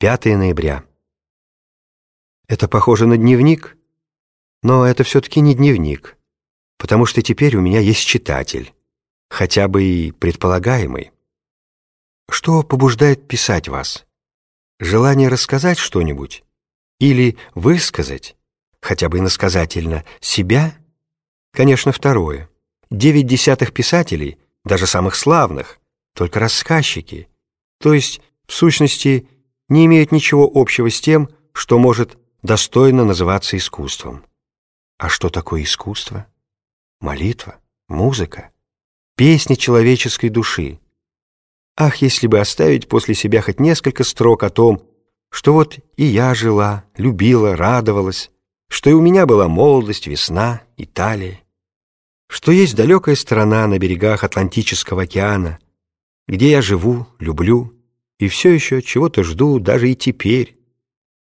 5 ноября. Это похоже на дневник, но это все-таки не дневник, потому что теперь у меня есть читатель, хотя бы и предполагаемый. Что побуждает писать вас? Желание рассказать что-нибудь? Или высказать, хотя бы иносказательно, себя? Конечно, второе. Девять десятых писателей, даже самых славных, только рассказчики, то есть, в сущности, не имеют ничего общего с тем, что может достойно называться искусством. А что такое искусство? Молитва, музыка, песня человеческой души. Ах, если бы оставить после себя хоть несколько строк о том, что вот и я жила, любила, радовалась, что и у меня была молодость, весна, Италия, что есть далекая страна на берегах Атлантического океана, где я живу, люблю, и все еще чего-то жду даже и теперь,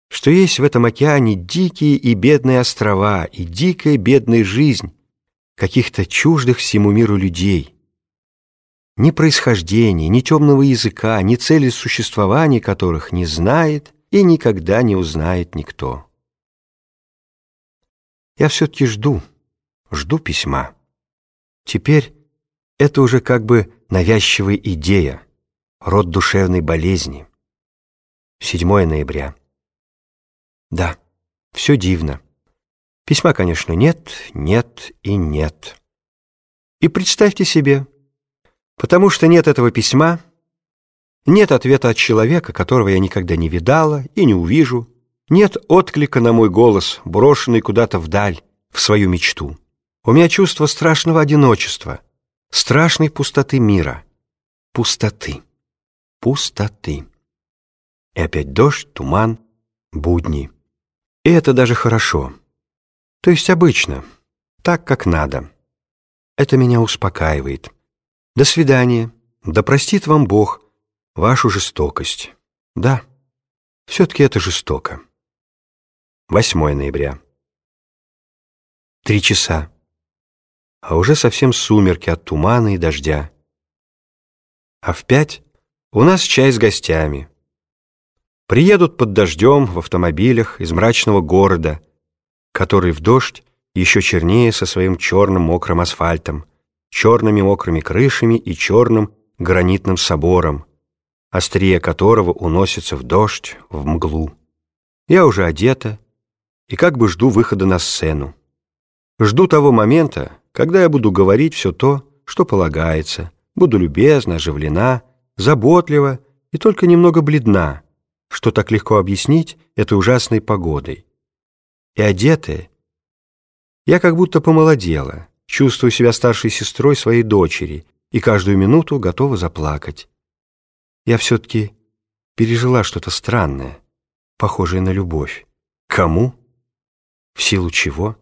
что есть в этом океане дикие и бедные острова и дикая бедная жизнь каких-то чуждых всему миру людей. Ни происхождения, ни темного языка, ни цели существования которых не знает и никогда не узнает никто. Я все-таки жду, жду письма. Теперь это уже как бы навязчивая идея, род душевной болезни. 7 ноября. Да, все дивно. Письма, конечно, нет, нет и нет. И представьте себе, потому что нет этого письма, нет ответа от человека, которого я никогда не видала и не увижу, нет отклика на мой голос, брошенный куда-то вдаль, в свою мечту. У меня чувство страшного одиночества, страшной пустоты мира. Пустоты пустоты. И опять дождь, туман, будни. И это даже хорошо. То есть обычно, так, как надо. Это меня успокаивает. До свидания. Да простит вам Бог вашу жестокость. Да, все-таки это жестоко. 8 ноября. Три часа. А уже совсем сумерки от тумана и дождя. А в пять у нас чай с гостями. Приедут под дождем в автомобилях из мрачного города, который в дождь еще чернее со своим черным мокрым асфальтом, черными мокрыми крышами и черным гранитным собором, острие которого уносится в дождь, в мглу. Я уже одета и как бы жду выхода на сцену. Жду того момента, когда я буду говорить все то, что полагается, буду любезна, оживлена, заботлива и только немного бледна, что так легко объяснить этой ужасной погодой. И одетая, я как будто помолодела, чувствую себя старшей сестрой своей дочери и каждую минуту готова заплакать. Я все-таки пережила что-то странное, похожее на любовь. Кому? В силу чего?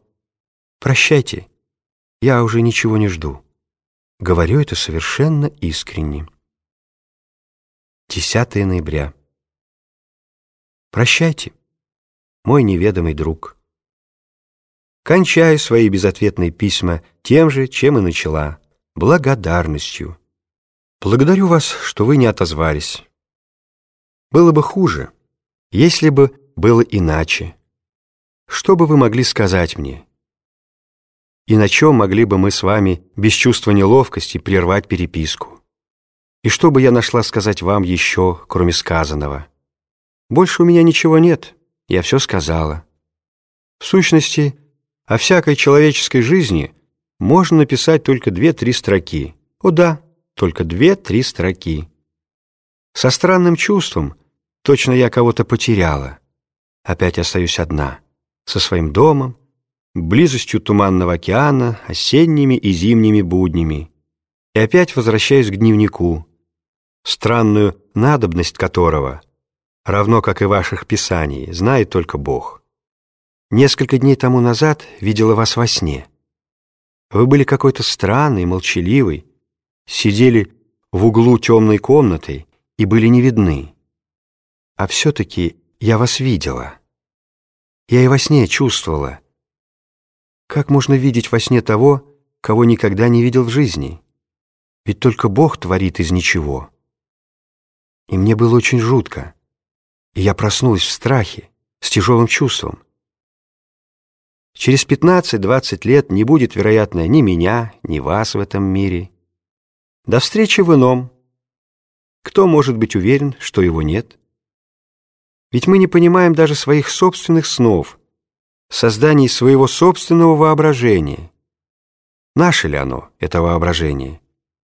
Прощайте, я уже ничего не жду. Говорю это совершенно искренне. 10 ноября. Прощайте, мой неведомый друг. Кончаю свои безответные письма тем же, чем и начала, благодарностью. Благодарю вас, что вы не отозвались. Было бы хуже, если бы было иначе. Что бы вы могли сказать мне? И на чем могли бы мы с вами без чувства неловкости прервать переписку? И что бы я нашла сказать вам еще, кроме сказанного? Больше у меня ничего нет, я все сказала. В сущности, о всякой человеческой жизни можно написать только две-три строки. О да, только две-три строки. Со странным чувством, точно я кого-то потеряла. Опять остаюсь одна, со своим домом, близостью туманного океана, осенними и зимними буднями. И опять возвращаюсь к дневнику, странную надобность которого, равно как и ваших писаний, знает только Бог. Несколько дней тому назад видела вас во сне. Вы были какой-то странный, молчаливый, сидели в углу темной комнаты и были не видны. А все-таки я вас видела. Я и во сне чувствовала. Как можно видеть во сне того, кого никогда не видел в жизни? Ведь только Бог творит из ничего. И мне было очень жутко. и я проснулась в страхе, с тяжелым чувством. Через 15-20 лет не будет, вероятно, ни меня, ни вас в этом мире. До встречи в ином. Кто может быть уверен, что его нет? Ведь мы не понимаем даже своих собственных снов, созданий своего собственного воображения. Наше ли оно, это воображение?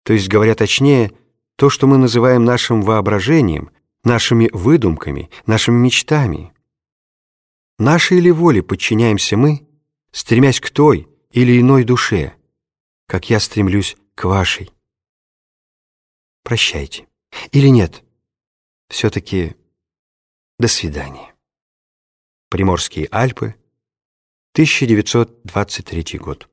То есть, говоря точнее, то, что мы называем нашим воображением, нашими выдумками, нашими мечтами. Нашей ли воле подчиняемся мы, стремясь к той или иной душе, как я стремлюсь к вашей. Прощайте. Или нет? Все-таки до свидания. Приморские Альпы, 1923 год.